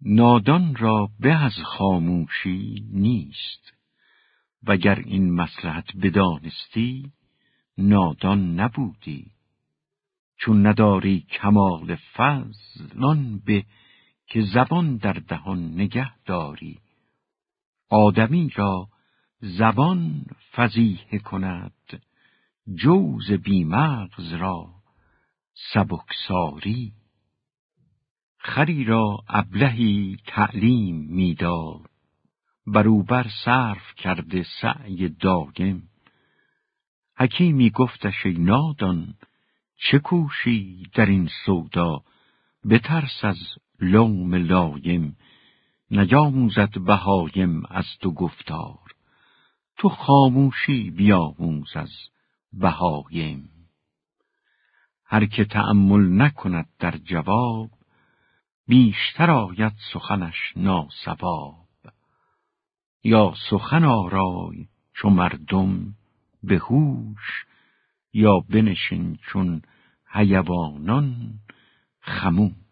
نادان را به از خاموشی نیست. وگر این مسلحت بدانستی نادان نبودی. چون نداری کمال فضل به که زبان در دهان نگه داری. آدمی را زبان فضیح کند جوز بیمغز را سبکساری خری را ابلهی تعلیم می‌داد. بروبر صرف کرده سعی دایم حکیمی گفتش ای نادان چه کوشی در این سودا؟ بترس از لوم لایم. نیاموزد بهایم از تو گفتار. تو خاموشی بیاموز از بهایم. هر که تأمل نکند در جواب بیشتر آید سخنش ناسواب یا سخن آرای چو مردم به هوش یا بنشین چون حیوانان خموش.